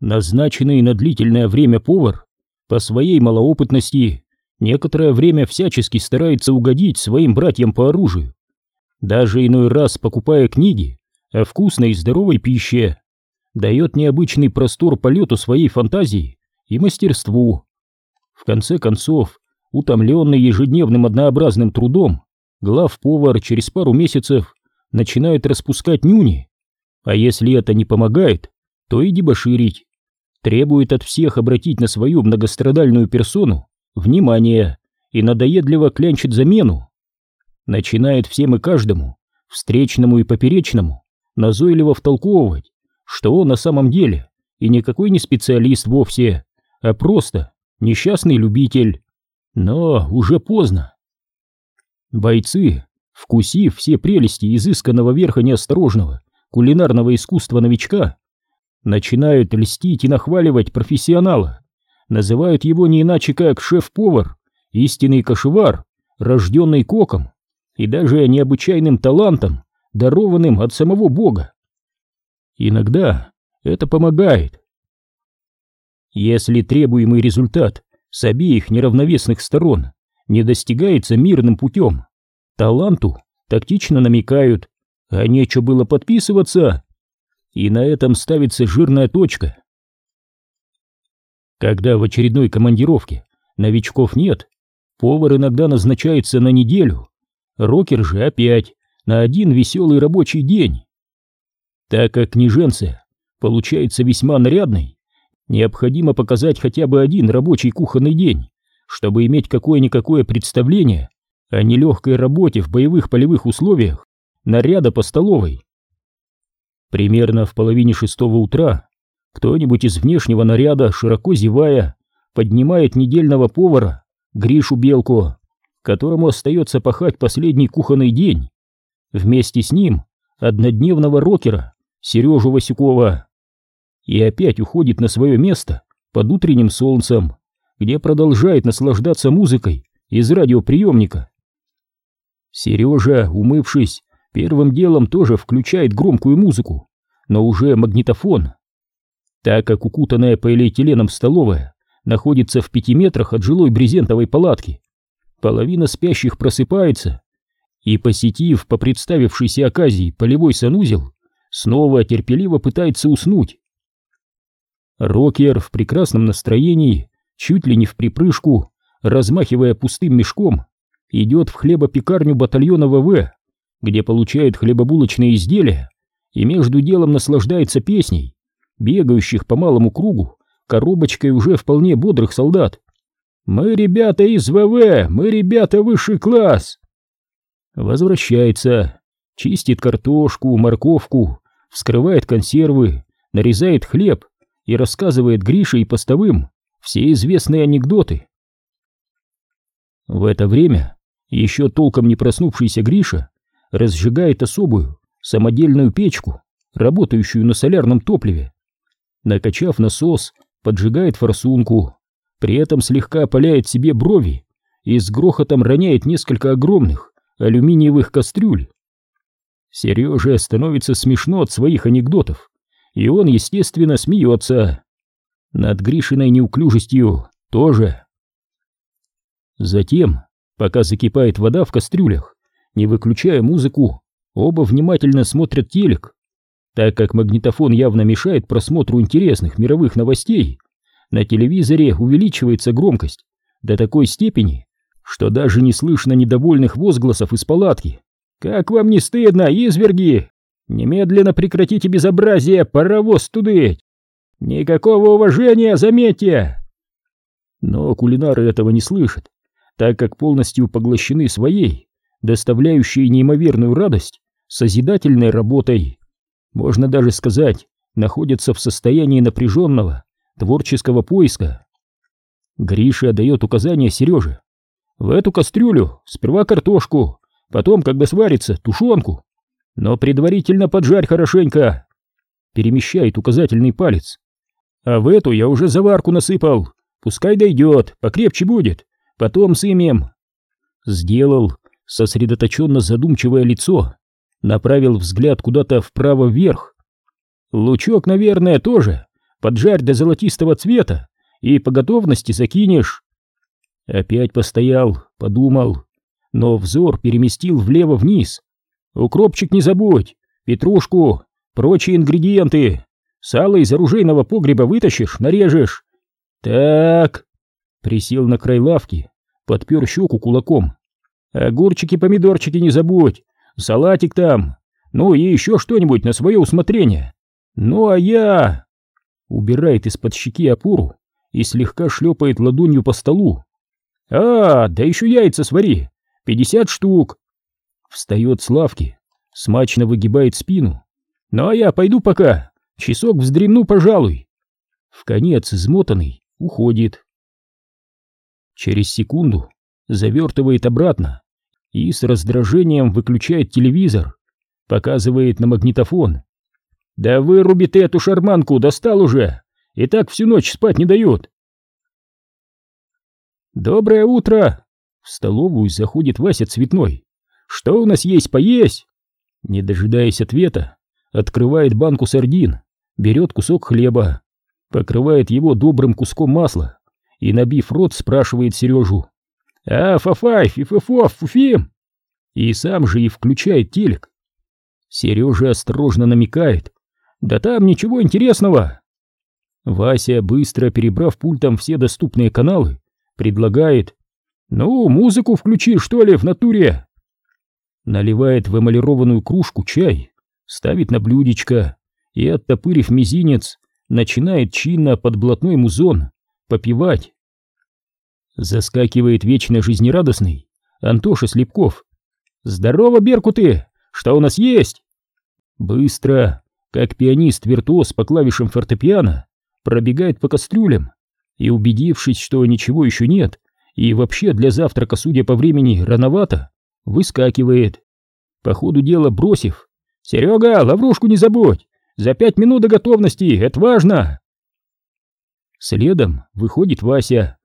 Назначенный на длительное время повар по своей малоопытности некоторое время всячески старается угодить своим братьям по оружию, даже иной раз покупая книги о вкусной и здоровой пище, дает необычный простор полету своей фантазии и мастерству. В конце концов, утомленный ежедневным однообразным трудом, глав-повар через пару месяцев начинает распускать нюни, а если это не помогает, то и дебоширить, требует от всех обратить на свою многострадальную персону внимание и надоедливо клянчит замену. Начинает всем и каждому, встречному и поперечному, назойливо втолковывать, что он на самом деле и никакой не специалист вовсе, а просто несчастный любитель. Но уже поздно. Бойцы, вкусив все прелести изысканного верха неосторожного кулинарного искусства новичка, начинают льстить и нахваливать профессионала, называют его не иначе как шеф-повар, истинный кошевар, рожденный коком и даже необычайным талантом, дарованным от самого Бога. Иногда это помогает. Если требуемый результат с обеих неравновесных сторон не достигается мирным путем, таланту тактично намекают, а нечего было подписываться, и на этом ставится жирная точка. Когда в очередной командировке новичков нет, повар иногда назначается на неделю, рокер же опять на один веселый рабочий день. Так как княженция получается весьма нарядной, необходимо показать хотя бы один рабочий кухонный день, чтобы иметь какое-никакое представление о нелегкой работе в боевых полевых условиях наряда по столовой. Примерно в половине шестого утра кто-нибудь из внешнего наряда, широко зевая, поднимает недельного повара Гришу Белку, которому остается пахать последний кухонный день. Вместе с ним однодневного рокера Сережу Васюкова. И опять уходит на свое место под утренним солнцем, где продолжает наслаждаться музыкой из радиоприемника. Сережа, умывшись, первым делом тоже включает громкую музыку, но уже магнитофон. Так как укутанная полиэтиленом столовая находится в пяти метрах от жилой брезентовой палатки, половина спящих просыпается и, посетив по представившейся оказии полевой санузел, снова терпеливо пытается уснуть. Рокер в прекрасном настроении, чуть ли не в припрыжку, размахивая пустым мешком, идет в хлебопекарню батальона ВВ, где получает хлебобулочные изделия и между делом наслаждается песней, бегающих по малому кругу, коробочкой уже вполне бодрых солдат. «Мы ребята из ВВ! Мы ребята высший класс!» Возвращается, чистит картошку, морковку, вскрывает консервы, нарезает хлеб и рассказывает Грише и постовым все известные анекдоты. В это время еще толком не проснувшийся Гриша разжигает особую самодельную печку, работающую на солярном топливе. Накачав насос, поджигает форсунку, при этом слегка опаляет себе брови и с грохотом роняет несколько огромных алюминиевых кастрюль. Сереже становится смешно от своих анекдотов, и он, естественно, смеется. Над Гришиной неуклюжестью тоже. Затем, пока закипает вода в кастрюлях, не выключая музыку, оба внимательно смотрят телек. Так как магнитофон явно мешает просмотру интересных мировых новостей, на телевизоре увеличивается громкость до такой степени, что даже не слышно недовольных возгласов из палатки. «Как вам не стыдно, изверги? Немедленно прекратите безобразие, паровоз тудыть! Никакого уважения, заметьте!» Но кулинары этого не слышат, так как полностью поглощены своей, доставляющей неимоверную радость, созидательной работой. Можно даже сказать, находятся в состоянии напряженного, творческого поиска. Гриша дает указание Сереже. В эту кастрюлю сперва картошку, потом, когда сварится, тушенку. Но предварительно поджарь хорошенько. Перемещает указательный палец. А в эту я уже заварку насыпал. Пускай дойдет, покрепче будет. Потом сымем. Сделал сосредоточенно задумчивое лицо. Направил взгляд куда-то вправо вверх. Лучок, наверное, тоже. поджарь до золотистого цвета и по готовности закинешь. Опять постоял, подумал, но взор переместил влево-вниз. Укропчик не забудь, петрушку, прочие ингредиенты. Сало из оружейного погреба вытащишь, нарежешь. Так. Присел на край лавки, подпер щеку кулаком. Огурчики, помидорчики не забудь, салатик там, ну и еще что-нибудь на свое усмотрение. Ну а я... Убирает из-под щеки опору и слегка шлепает ладонью по столу. А, да еще яйца свари, пятьдесят штук. Встает с лавки, смачно выгибает спину. Ну а я пойду пока, часок вздремну, пожалуй. В конец измотанный уходит. Через секунду завертывает обратно и с раздражением выключает телевизор, показывает на магнитофон. «Да выруби ты эту шарманку, достал уже! И так всю ночь спать не дают!» «Доброе утро!» В столовую заходит Вася Цветной. «Что у нас есть поесть?» Не дожидаясь ответа, открывает банку сардин, берет кусок хлеба, покрывает его добрым куском масла и, набив рот, спрашивает Сережу. «А, фафай, фифофоф, фуфим!» И сам же и включает телек. Сережа осторожно намекает. «Да там ничего интересного!» Вася, быстро перебрав пультом все доступные каналы, предлагает. «Ну, музыку включи, что ли, в натуре!» Наливает в эмалированную кружку чай, ставит на блюдечко и, оттопырив мизинец, начинает чинно под блатной музон попивать. Заскакивает вечно жизнерадостный Антоша Слепков. «Здорово, Беркуты! Что у нас есть?» Быстро, как пианист-виртуоз по клавишам фортепиано, пробегает по кастрюлям и, убедившись, что ничего еще нет, и вообще для завтрака, судя по времени, рановато, выскакивает. По ходу дела бросив «Серега, лаврушку не забудь! За пять минут до готовности, это важно!» Следом выходит Вася.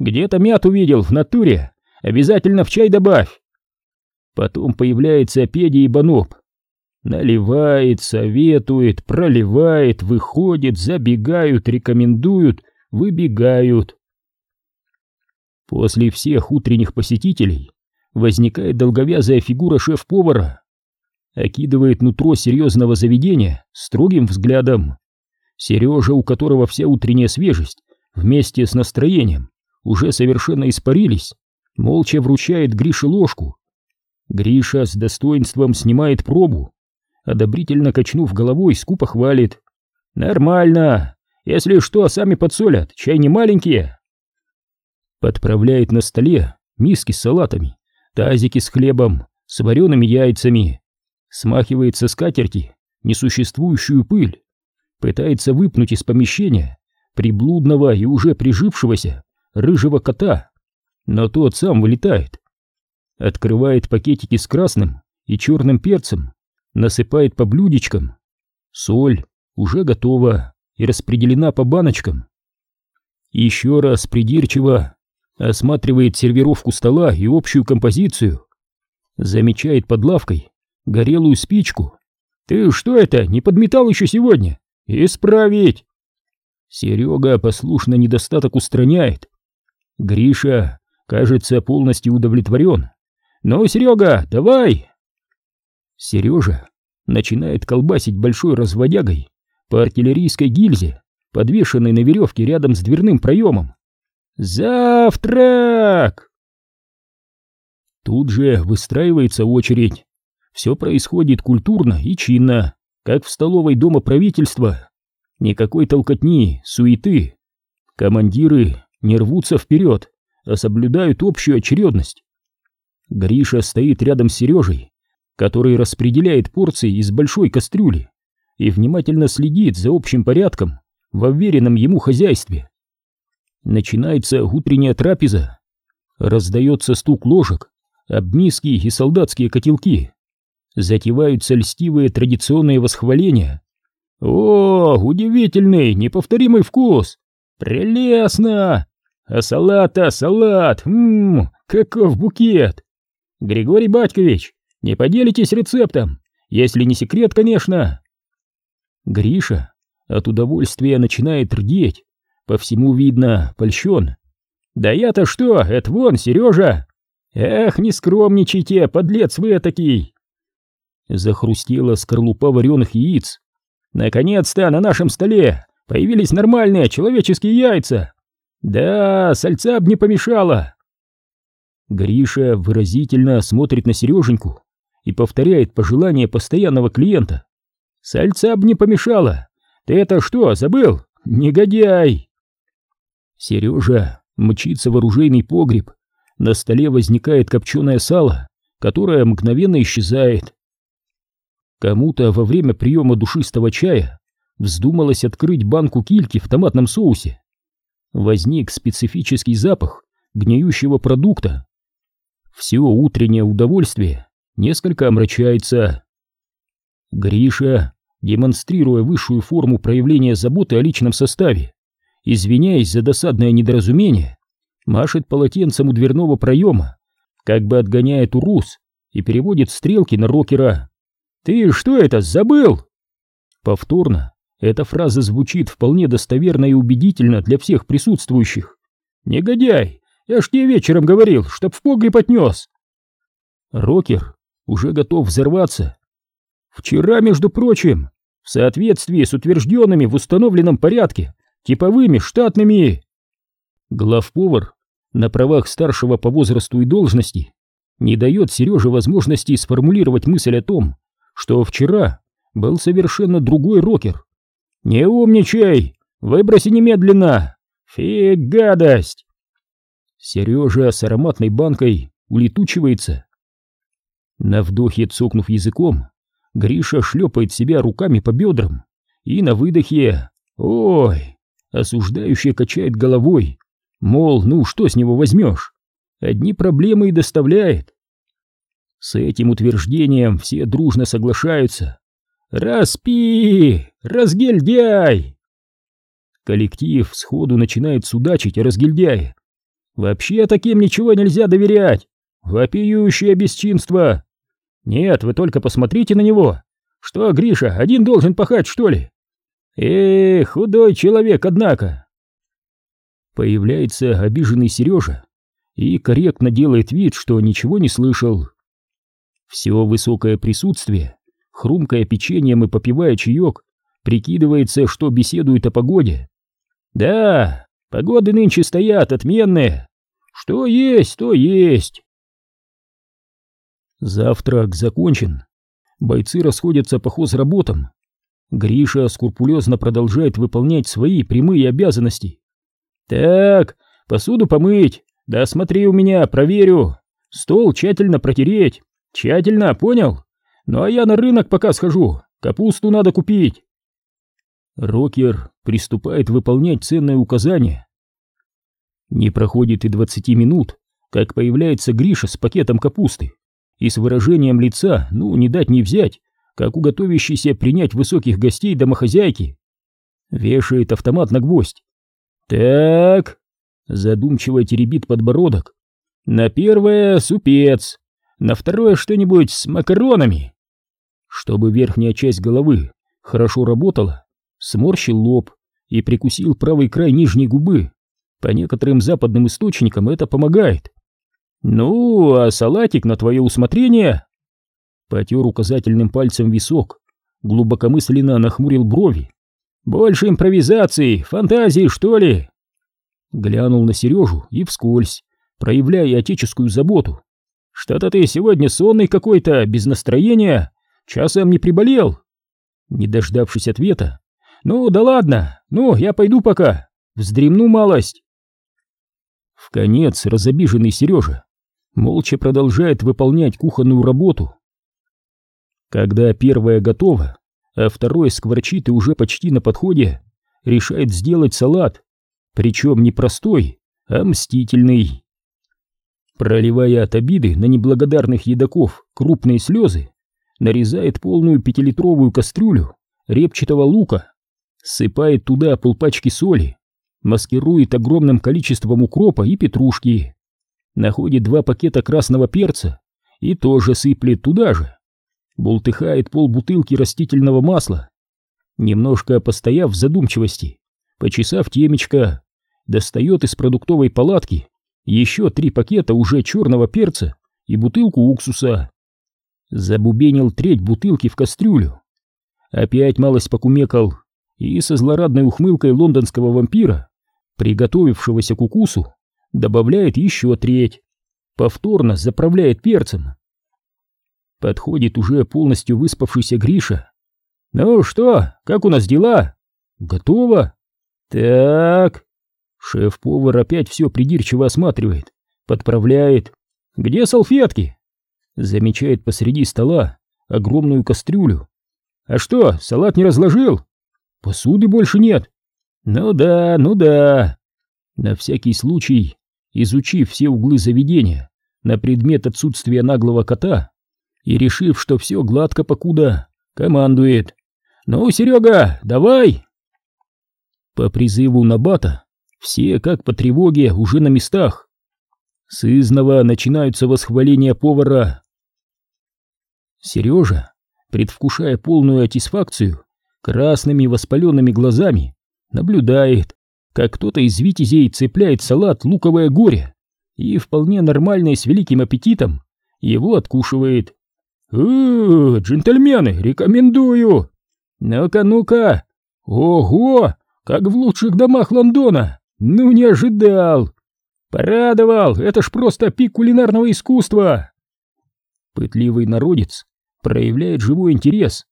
«Где-то мят увидел в натуре, обязательно в чай добавь!» Потом появляется Педя и Баноп. Наливает, советует, проливает, выходит, забегают, рекомендуют, выбегают. После всех утренних посетителей возникает долговязая фигура шеф-повара. Окидывает нутро серьезного заведения строгим взглядом. Сережа, у которого вся утренняя свежесть вместе с настроением уже совершенно испарились, молча вручает Грише ложку Гриша с достоинством снимает пробу, одобрительно качнув головой, скупо хвалит. «Нормально! Если что, сами подсолят, чай не маленькие!» Подправляет на столе миски с салатами, тазики с хлебом, с вареными яйцами, смахивает со скатерти несуществующую пыль, пытается выпнуть из помещения приблудного и уже прижившегося рыжего кота, но тот сам вылетает, открывает пакетики с красным и черным перцем, насыпает по блюдечкам. Соль уже готова и распределена по баночкам. Еще раз придирчиво осматривает сервировку стола и общую композицию. Замечает под лавкой горелую спичку. «Ты что это, не подметал еще сегодня? Исправить!» Серега послушно недостаток устраняет. Гриша, кажется, полностью удовлетворен. «Ну, Серега, давай!» Сережа начинает колбасить большой разводягой по артиллерийской гильзе, подвешенной на веревке рядом с дверным проемом. «Завтрак!» Тут же выстраивается очередь. Все происходит культурно и чинно, как в столовой дома правительства. Никакой толкотни, суеты. Командиры не рвутся вперед, а соблюдают общую очередность. Гриша стоит рядом с Сережей, который распределяет порции из большой кастрюли и внимательно следит за общим порядком в уверенном ему хозяйстве. Начинается утренняя трапеза. Раздается стук ложек об миски и солдатские котелки. Затеваются льстивые традиционные восхваления. «О, удивительный, неповторимый вкус! Прелестно! А салата, салат! Ммм, каков букет! Григорий Батькович, не поделитесь рецептом, если не секрет, конечно. Гриша от удовольствия начинает рдеть. По всему видно, польщен. «Да я-то что, это вон, Сережа!» «Эх, не скромничайте, подлец вы этакий!» Захрустела скорлупа вареных яиц. «Наконец-то на нашем столе появились нормальные человеческие яйца!» «Да, сальца б не помешало!» Гриша выразительно смотрит на Сереженьку и повторяет пожелание постоянного клиента. «Сальца б не помешало! Ты это что, забыл? Негодяй!» Сережа мчится в оружейный погреб. На столе возникает копченое сало, которое мгновенно исчезает. Кому-то во время приема душистого чая вздумалось открыть банку кильки в томатном соусе. Возник специфический запах гниющего продукта. Все утреннее удовольствие несколько омрачается. Гриша, демонстрируя высшую форму проявления заботы о личном составе, извиняясь за досадное недоразумение, машет полотенцем у дверного проема, как бы отгоняет урус и переводит стрелки на рокера. «Ты что это, забыл?» Повторно эта фраза звучит вполне достоверно и убедительно для всех присутствующих. «Негодяй! Я ж тебе вечером говорил, чтоб в погреб отнес!» Рокер уже готов взорваться. «Вчера, между прочим, в соответствии с утвержденными в установленном порядке типовыми штатными...» Главповар на правах старшего по возрасту и должности не дает Сереже возможности сформулировать мысль о том, что вчера был совершенно другой рокер. «Не умничай! Выброси немедленно! Фиг гадость!» Сережа с ароматной банкой улетучивается. На вдохе цокнув языком, Гриша шлепает себя руками по бедрам и на выдохе «Ой!» осуждающе качает головой, мол, ну что с него возьмешь? Одни проблемы и доставляет. С этим утверждением все дружно соглашаются. «Распи! Разгильдяй!» Коллектив сходу начинает судачить о разгильдяе. «Вообще таким ничего нельзя доверять! Вопиющее бесчинство! Нет, вы только посмотрите на него! Что, Гриша, один должен пахать, что ли? Эх, худой человек, однако!» Появляется обиженный Сережа и корректно делает вид, что ничего не слышал. Все высокое присутствие, хрумкая печеньем и попивая чаек, прикидывается, что беседует о погоде. «Да, погоды нынче стоят отменные. Что есть, то есть». Завтрак закончен. Бойцы расходятся по хозработам. Гриша скрупулезно продолжает выполнять свои прямые обязанности. «Так, посуду помыть, да смотри у меня, проверю. Стол тщательно протереть, Тщательно, понял? Ну а я на рынок пока схожу, капусту надо купить. Рокер приступает выполнять ценное указание. Не проходит и двадцати минут, как появляется Гриша с пакетом капусты и с выражением лица, ну, не дать не взять, как у готовящейся принять высоких гостей домохозяйки. Вешает автомат на гвоздь. «Так...» — задумчиво теребит подбородок. «На первое — супец, на второе что-нибудь с макаронами. Чтобы верхняя часть головы хорошо работала, сморщил лоб и прикусил правый край нижней губы. По некоторым западным источникам это помогает. Ну, а салатик на твое усмотрение? Потер указательным пальцем висок, глубокомысленно нахмурил брови. Больше импровизации, фантазии, что ли? Глянул на Сережу и вскользь, проявляя отеческую заботу, что-то ты сегодня сонный какой-то, без настроения, часом не приболел?» Не дождавшись ответа, «Ну да ладно, ну я пойду пока, вздремну малость». В конец разобиженный Сережа молча продолжает выполнять кухонную работу. Когда первое готово, а второе скворчит и уже почти на подходе, решает сделать салат, причем не простой, а мстительный. Проливая от обиды на неблагодарных едоков крупные слезы, нарезает полную пятилитровую кастрюлю репчатого лука, сыпает туда полпачки соли, маскирует огромным количеством укропа и петрушки, находит два пакета красного перца и тоже сыплет туда же, бултыхает полбутылки растительного масла. Немножко постояв в задумчивости, почесав темечко, достает из продуктовой палатки еще три пакета уже черного перца и бутылку уксуса. Забубенил треть бутылки в кастрюлю. Опять малость покумекал и со злорадной ухмылкой лондонского вампира, приготовившегося к укусу, добавляет еще треть. Повторно заправляет перцем. Подходит уже полностью выспавшийся Гриша. «Ну что, как у нас дела?» «Готово?» «Так...» Шеф-повар опять все придирчиво осматривает, подправляет. «Где салфетки?» Замечает посреди стола огромную кастрюлю. «А что, салат не разложил?» «Посуды больше нет». «Ну да, ну да». На всякий случай, изучив все углы заведения на предмет отсутствия наглого кота и решив, что все гладко покуда, командует. «Ну, Серега, давай!» По призыву Набата все, как по тревоге, уже на местах. Сызново начинаются восхваления повара. Сережа, предвкушая полную аттисфакцию, красными воспаленными глазами, наблюдает, как кто-то из витязей цепляет салат луковое горе и вполне нормально и с великим аппетитом его откушивает. «Э, джентльмены, рекомендую! Ну-ка, ну-ка! Ого, как в лучших домах Лондона! Ну, не ожидал! Порадовал, это ж просто пик кулинарного искусства!» Пытливый народец проявляет живой интерес.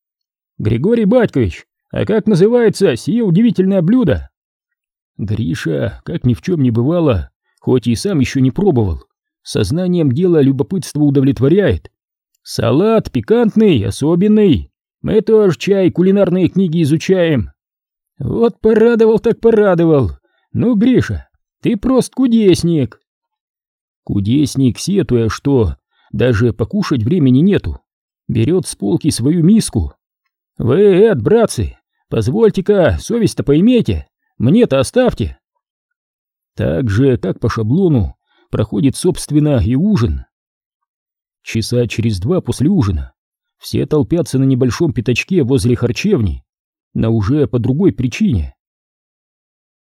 «Григорий Батькович, а как называется сие удивительное блюдо?» Гриша, как ни в чем не бывало, хоть и сам еще не пробовал, сознанием дела любопытство удовлетворяет. Салат пикантный, особенный. Мы тоже чай, кулинарные книги изучаем. Вот порадовал так порадовал. Ну, Гриша, ты просто кудесник. Кудесник, сетуя, что даже покушать времени нету, берет с полки свою миску. Вы, Эд, братцы, позвольте-ка, совесть-то поймете, мне-то оставьте. Так же, как по шаблону, проходит, собственно, и ужин. Часа через два после ужина все толпятся на небольшом пятачке возле харчевни, но уже по другой причине.